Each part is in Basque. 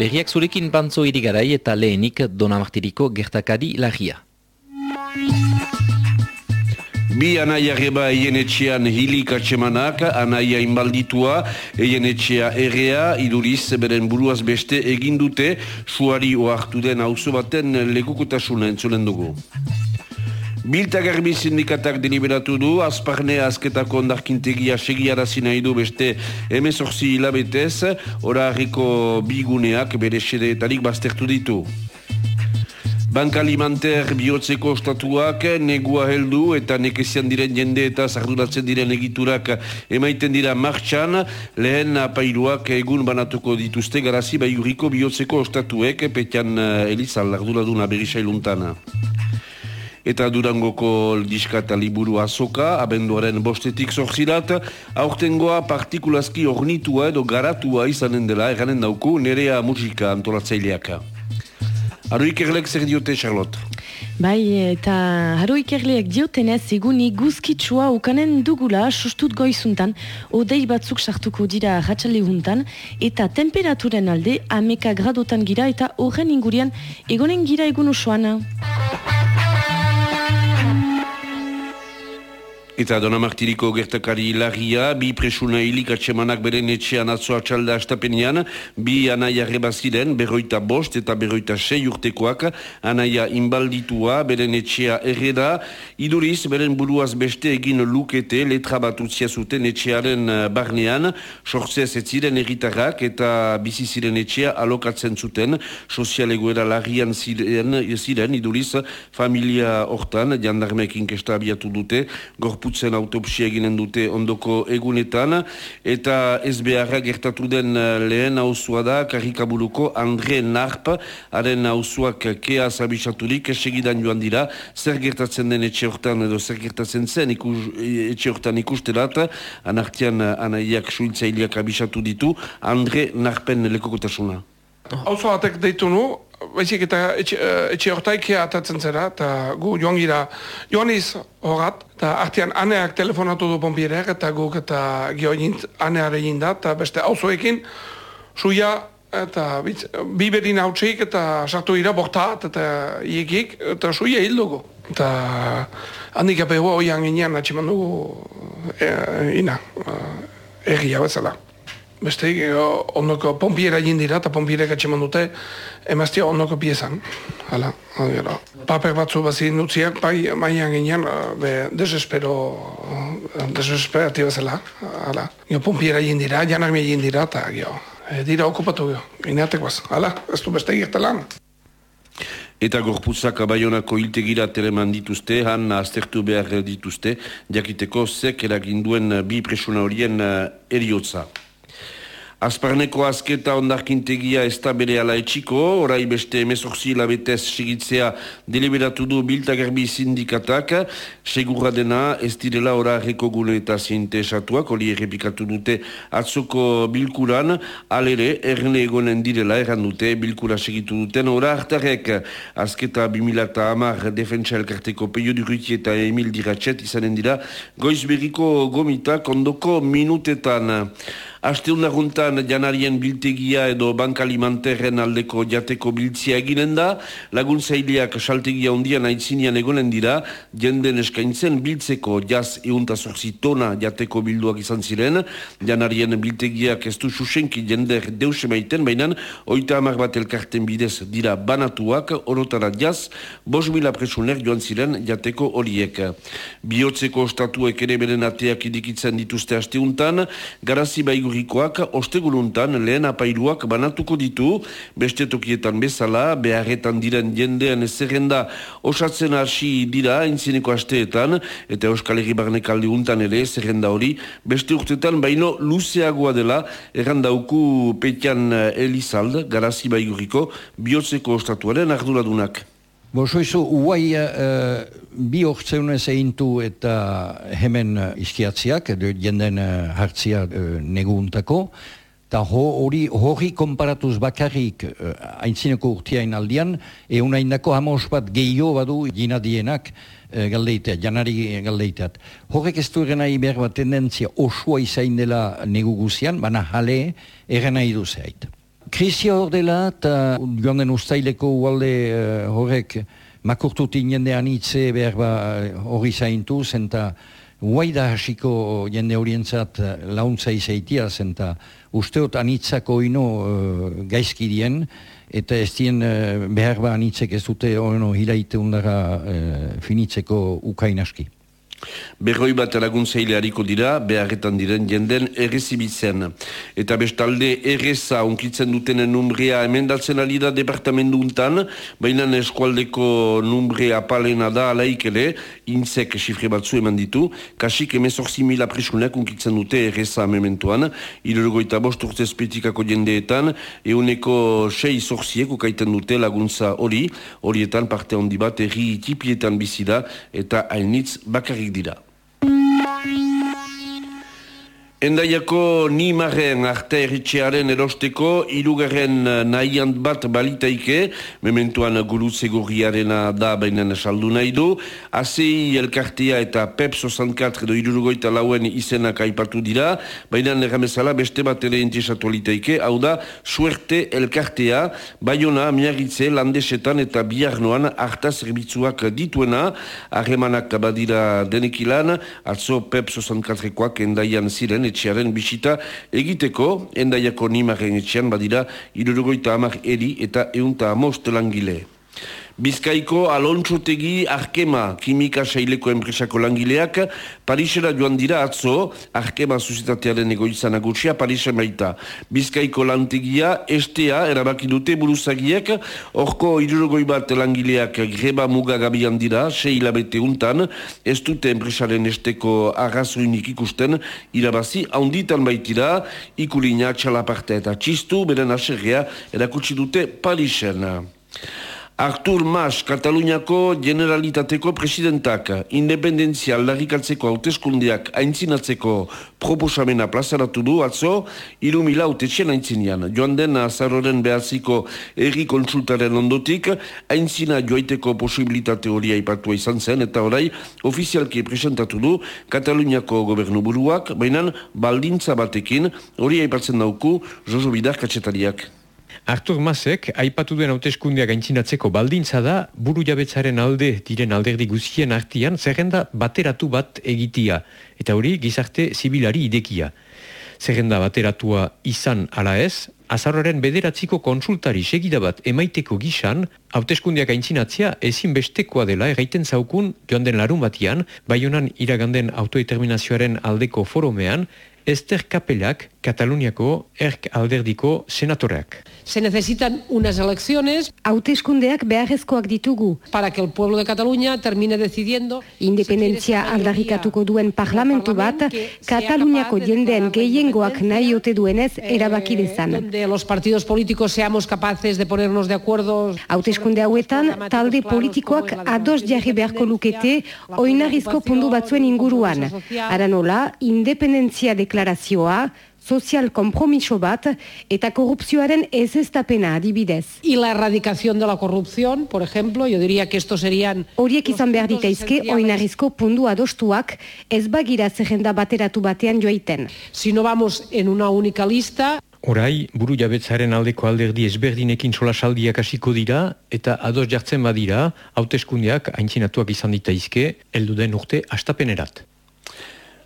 Berriak zurekin pantzo irigarai eta lehenik Donamartiriko gertakari lagia. Bi anaia reba eien etxean hilik atxemanak, anaia inbalditua, eien etxea errea, iduriz beren buruaz beste egindute, suari oartu den hauzo baten lekukotasuna entzulen dugu. Bilta garbi sindikatak deliberatu du, azparne azketako ondarkintegia segiarazi nahi du beste emezorzi hilabetez, ora harriko biguneak bere sedeetarik baztertu ditu. Banka alimenter bihotzeko ostatuak negua heldu eta nekezian diren jende eta zarduratzen diren egiturak emaiten dira martxan, lehen apailuak egun banatuko dituzte garazi baiuriko bihotzeko ostatuek, petian eh, Elizal arduraduna berisailuntana eta durangoko diska eta liburu azoka, abenduaren bostetik zorzilat, aurtengoa partikulazki ornitua edo garatua izanen dela, eganen dauku, nerea musika antolatzaileak. Aru ikerlek zer diote, Charlotte? Bai, eta haro ikerleak diotenez eguni guzkitsua ukanen dugula sustut goizuntan, odei batzuk sartuko dira ratxale huntan, eta temperaturen alde ameka gradotan gira eta horren ingurian egonen gira egun osoan. Eta Dona Martiriko gertakari lagia, bi presuna hilik atxemanak beren etxean atzoa txalda astapenean, bi anaia rebaziren, berroita bost eta berroita sei urtekoak, anaia inbalditua, beren etxea erreda, iduriz, beren buruaz beste egin lukete, letra bat utzia zuten etxearen eh, barnean, sortzez ez ziren erritarrak eta bizi ziren etxea alokatzen zuten, sozialegoera lagian ziren, ziren iduriz, familia hortan, jandarmekin kesta abiatu dute, gorpu gorputzen autopsia eginen dute ondoko egunetan, eta ez beharra gertatu den eh, lehen hausua da, karikabuluko Andre Narp, haren hausuak kea zabisaturik, segidan joan dira, zer gertatzen den etxe hortan edo zer gertatzen zen ikus, etxe hortan ikustelat, anartian anaiak suiltzaileak abisatu ditu, Andre Narpen lekokotasuna. Hauzo batek deitu nu, baizik eta etxe, etxe hortaikia atatzen zera, eta gu joan gira, joan iz horat, eta artean aneak telefonatu du pompierek, eta guk eta gio jint, aneare da, eta beste hauzoekin, suia, eta bitz, bi bedin hautsik, eta sartu ira bortat, eta iekik, eta suia hil dugu. Eta handik ape hoa oian ginean atximan dugu, e, ina, uh, erri hau ezala beste ondoko pompiera egin dira eta pompierek atxeman dute emaztia ondoko piezan. Hala, hala. Paper batzu bazin dutziak, bai, maian ginean, be, desespero, desesperatiba zela. Hala, jo, pompiera egin dira, janak mi egin dira, eta jo, e, dira okupatu jo, gineatek baz. Hala, ez du beste egirtelan. Eta gorpuzak abaionako hiltegira teleman dituzte, han aztertu behar dituzte, jakiteko zek eraginduen bi presuna horien eriotza. Azparneko azketa ondarkintegia ez da bere ala etxiko, orai beste emezorzi labetez segitzea deliberatu du biltagarbi sindikatak, segurra dena ez direla ora reko gune eta zinte esatuak, hori errepikatu dute atzoko bilkuran, alere erne egonen direla erran dute bilkura segitu duten, ora hartarek azketa 2000 eta amar defentsa elkarteko peio duruti eta emil diratxet izanen dira, goiz berriko gomitak ondoko minutetan. Asteun janarien biltegia edo banka alimenterren aldeko jateko biltzia eginen da, laguntzaileak saltegia ondian aitzinean egonen dira, jenden eskaintzen biltzeko jaz eunta tona jateko bilduak izan ziren, janarien biltegiak ez du susenki jender deus emaiten, baina oita amar bat elkarten bidez dira banatuak, orotara jaz, bos mila presuner joan ziren jateko horiek. Biotzeko ostatuek ere beren ateak idikitzen dituzte asteuntan, garazi baigu Urikoak osteguluntan lehen apailuak banatuko ditu, beste tokietan bezala, beharretan diren jendean ezerrenda osatzen hasi dira intzineko asteetan, eta Euskal Herri Barnek untan ere zerrenda hori, beste urtetan baino luzeagoa dela, errandauku petian Elizald, garazi baiguriko, bihotzeko ostatuaren arduradunak. Bosoizu, uai uh, bi hortzeunez egintu eta hemen uh, iskiatziak, jenden uh, hartzia uh, neguuntako, eta hori hori konparatuz bakarrik uh, aintzineko urtiain aldian, egun haindako hamos bat gehiago badu gina dienak uh, galdeitea, janari galdeiteat. Horrek ez du erenai behar bat tendentzia osua izain dela negu guzian, baina jale erenai du krisia hor dela, eta joan den ustaileko ualde uh, horrek makurtutin jendean hitze behar ba hori zaintu, zenta Guai da hasiko jende horientzat launtza izaitia, zenta usteot anitzako ino uh, gaizkidien, eta ez dien uh, behar ba anitzek ez dute ono hilaite undara uh, finitzeko ukainaski. Berroi bat laguntzaile hariko dira, beharretan diren jenden errezibitzen. Eta bestalde erreza onkitzen dutenen numbrea emendatzen ali da departamendu untan, baina eskualdeko numbrea palena da alaik ere, inzek sifre batzu eman ditu, kasik emezorzi mila presunak onkitzen dute erreza mementuan, irurgoita bost urte espetikako jendeetan, euneko sei zorziek ukaiten dute laguntza hori, horietan parte handi bat erri tipietan bizida eta hainitz bakarrik dira. Endaiako ni marren arte erritxearen erosteko irugarren eh, nahian bat balitaike, mementuan gurutze gorriarena da bainen saldu nahi du, ACI elkartea eta PEP 64 edo irurugoita lauen izenak aipatu dira, baina erramezala beste bat ere entisatu alitaike, hau da, suerte elkartea, baiona miarritze landesetan eta biarnoan harta zerbitzuak dituena, harremanak badira denekilan, atzo PEP 64koak endaian ziren, etxearen bisita egiteko, endaiako nimaren etxean badira, irurugoita amak eri eta eunta amost langile. Bizkaiko alontsotegi arkema kimika saileko enpresako langileak Parisera joan dira atzo arkema susitatearen egoizan agutsia Parisen baita. Bizkaiko lantegia estea erabaki dute buruzagiek orko irurgoi bat langileak greba mugagabian dira sei hilabete untan ez dute enpresaren esteko arrazoinik ikusten irabazi handitan baitira ikulina txalaparte eta txistu beren aserrea erakutsi dute Parisen. Artur Mas, Kataluniako Generalitateko presidentak, independentzia aldarrikatzeko hauteskundeak aintzinatzeko proposamena plazaratu du, atzo, irumila autetxen aintzinean. Joan den azaroren behatziko erri konsultaren ondotik, aintzina joaiteko posibilitate hori aipatua izan zen, eta orai, ofizialki presentatu du Kataluniako gobernu buruak, baina baldintza batekin hori aipatzen dauku Jojo Bidar katsetariak. Artur Masek, aipatu duen hauteskundia gaintzinatzeko baldintza da, buru jabetzaren alde diren alderdi guzien artian, zerrenda bateratu bat egitia, eta hori gizarte zibilari idekia. Zerrenda bateratua izan ala ez, azarroren bederatziko konsultari segida bat emaiteko gisan, hauteskundiak aintzinatzea ezin bestekoa dela erraiten zaukun joan den larun batian, baionan iraganden autodeterminazioaren aldeko foromean, Ester Kapelak, Kataluniako erk alderdiko senatoreak. Se necesitan unas elecciones. Hauteskundeak beharrezkoak ditugu. Para que el pueblo de Cataluña termine decidiendo... Independentzia aldarrikatuko duen parlamentu bat, Kataluniako jendeen gehiengoak nahi ote duenez erabaki dezan. Donde los partidos políticos seamos capaces de ponernos de acuerdo... Hauteskunde hauetan, talde politikoak ados jarri beharko lukete oinarrizko pundu batzuen inguruan. Aranola, independentzia deklarazioa, sozial kompromiso bat eta korrupzioaren ez eztapena adibidez. Y la erradicación de la corrupción, por ejemplo, yo diría que estos serían... Horiek izan behar ditaizke oinarrizko pundu adostuak ez bagira zerrenda bateratu batean joaiten. Si no vamos en una única lista... Horai, buru jabetzaren aldeko alderdi ezberdinekin solasaldiak hasiko dira eta ados jartzen badira, hauteskundiak aintzinatuak izan ditaizke, elduden urte astapenerat.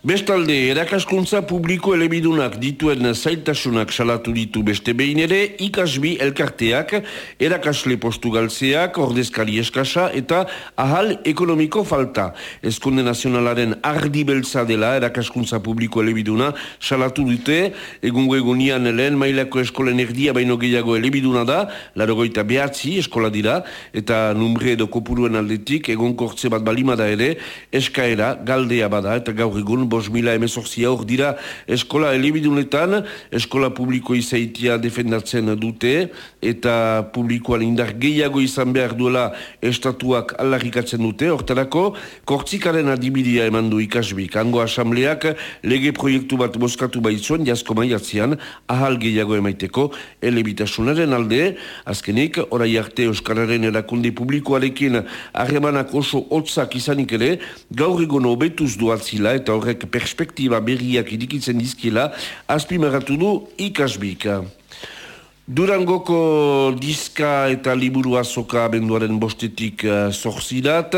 Bestalde, erakaskuntza publiko elebidunak dituen zailtasunak salatu ditu beste behin ere, ikasbi elkarteak, erakasle postu galtzeak, ordezkari eskasa eta ahal ekonomiko falta. Eskunde nazionalaren ardi beltza dela erakaskuntza publiko elebiduna salatu dute, egungo egunian lehen mailako eskolen erdia baino gehiago elebiduna da, larogoita behatzi eskola dira, eta numre edo kopuruen aldetik, egon kortze bat balimada ere, eskaera, galdea bada, eta gaur egun bos mila emezortzia hor dira eskola elibidunetan, eskola publiko izaitia defendatzen dute, eta publikoan indar gehiago izan behar duela estatuak allarrikatzen dute, hortarako, kortzikaren adibidia eman du ikasbik. Ango asambleak lege proiektu bat boskatu baitzuen, jasko maiatzean, ahal gehiago emaiteko, elebitasunaren alde, azkenik, orai arte Euskararen erakunde publikoarekin harremanak oso hotzak izanik ere, gaur egon obetuz duatzila eta horrek perspektiba berriak idikitzen dizkila, azpimarratu du ikasbik. Durangoko diska eta liburu azoka benduaren bostetik uh, zorzidat,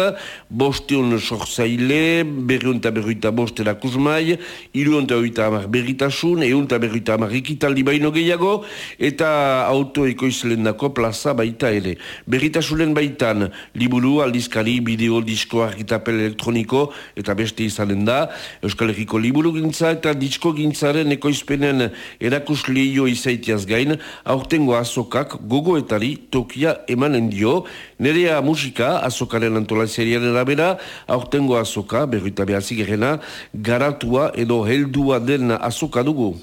bosteun sorzaile, berriun eta berruita bost erakusmai, iruun eta berruita amar berritasun, eun eta berruita amar ikitaldi baino gehiago, eta autoekoizlen dako plaza baita ere. Berritasunen baitan, liburu, aldizkari, bideo, disko, argitapel elektroniko, eta beste izanen da, Euskal Herriko liburu gintza eta disko gintzaren ekoizpenen erakusleio izaitiaz gain, aurtengo azokak gogoetari tokia emanen dio, nerea musika azokaren antolazeriaren arabera, aurtengo azoka, berruita behazik garatua edo heldua den azoka dugu.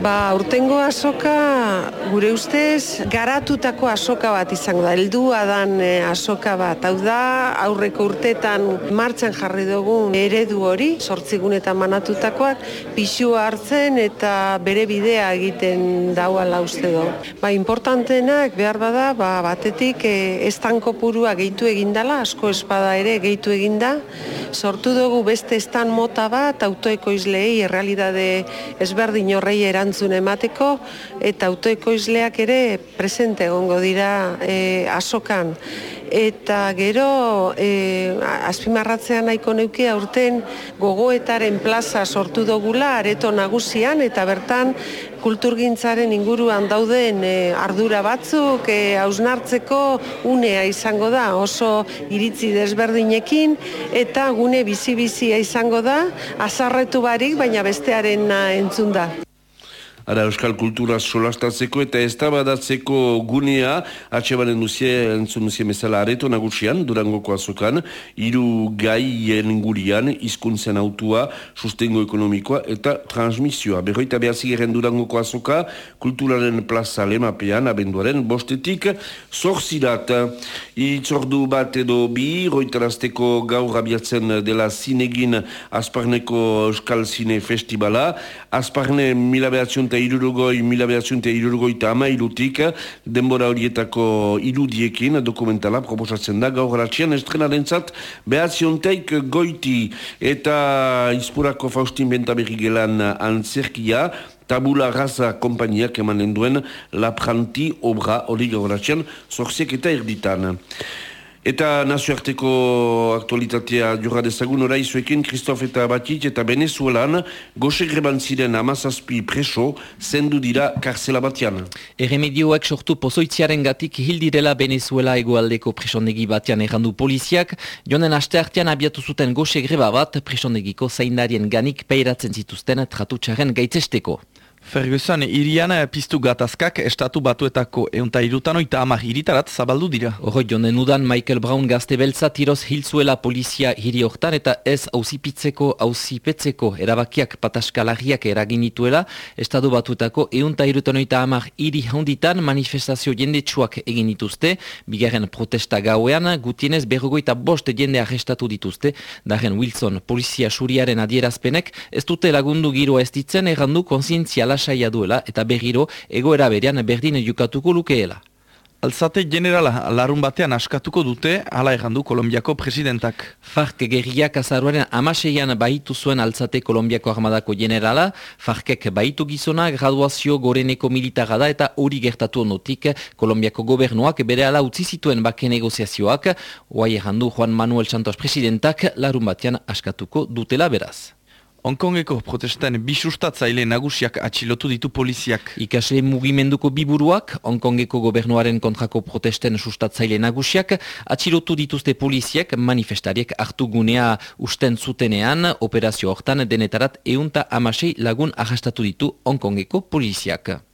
Ba, urtengo asoka, gure ustez, garatutako asoka bat izango da. Eldua dan e, asoka bat. Hau da, aurreko urtetan martxan jarri dugu eredu hori, sortzigunetan manatutakoak, pixua hartzen eta bere bidea egiten dauala uste du. Ba, importantenak behar bada, ba, batetik e, estanko purua gehitu egindala, asko espada ere gehitu eginda, sortu dugu beste estan mota bat, autoekoizlei, errealidade ezberdin horrei erantzun emateko eta autoekoizleak ere presente egongo dira e, asokan eta gero e, azpimarratzean nahiko neuke aurten gogoetaren plaza sortu dugula areto nagusian eta bertan kulturgintzaren inguruan dauden e, ardura batzuk e, hausnartzeko unea izango da oso iritzi desberdinekin eta gune bizi-bizia izango da azarretu barik baina bestearen entzun da. Ara Euskal Kultura solastatzeko eta eztabadatzeko gunea atxe baren duzie, entzun duzie mesala areto nagusian, durangoko azokan, hiru gaien gurian, izkuntzen autua, sustengo ekonomikoa eta transmisioa. Berroita behazi geren durangoko azoka, kulturaren plaza lemapean, abenduaren bostetik, zorzirat, itzordu bat edo bi, roitarazteko gaur abiatzen dela zinegin Asparneko Euskal Zine Festivala, Asparne mila behatzion irurugoi, mila behatzen eta irurugoi eta denbora horietako irudiekin dokumentala proposatzen da, gaur ratxian estrenaren zat, behatzen goiti eta izpurako Faustin Bentaberri gelan antzerkia, tabula raza kompainiak emanen duen lapranti obra hori gaur ratxian, zorziek eta erditan. Eta nazioarteko aktualitatea jorra dezagun orai zuekin Kristof eta Batit eta Venezuelan goxe greban ziren amazazpi preso zendu dira karzela batian. Erremedioak sortu pozoitziaren gatik hildirela Venezuela egoaldeko presondegi batian errandu poliziak, jonen aste artean abiatu zuten goxe greba bat presondegiko zaindarien ganik peiratzen zituzten tratutxaren gaitzesteko. Ferguson irian piztu gatazkak estatu batuetako eunta irutanoita amak iritarat zabaldu dira. Horro jonen udan Michael Brown gazte beltza tiroz hilzuela polizia hiri hortan eta ez ausipitzeko ausipetzeko erabakiak pataskalagiak eraginituela estatu batuetako eunta irutanoita amak hiri honditan manifestazio jendetsuak egin dituzte, bigarren protesta gauean gutienez berrogoita bost jende arrestatu dituzte, daren Wilson polizia suriaren adierazpenek ez dute lagundu giroa ez ditzen errandu konsientzia lasaia duela eta berriro egoera berean berdin jukatuko lukeela. Alzate generala larun batean askatuko dute, hala errandu Kolombiako presidentak. Fark gerriak azaruaren amaseian bahitu zuen alzate Kolombiako armadako generala, Farkek bahitu gizona, graduazio goreneko militara da eta hori gertatu onotik Kolombiako gobernuak bere ala utzi zituen bake negoziazioak, oai errandu Juan Manuel Santos presidentak larun batean askatuko dutela beraz. Hongkongeko protestan bisustatzaile nagusiak atxilotu ditu poliziak. Ikasle mugimenduko biburuak, Hongkongeko gobernuaren kontrako protesten sustatzaile nagusiak, atxilotu dituzte poliziak manifestariek hartu gunea usten zutenean, operazio hortan denetarat eunta amasei lagun arrastatu ditu Hongkongeko poliziak.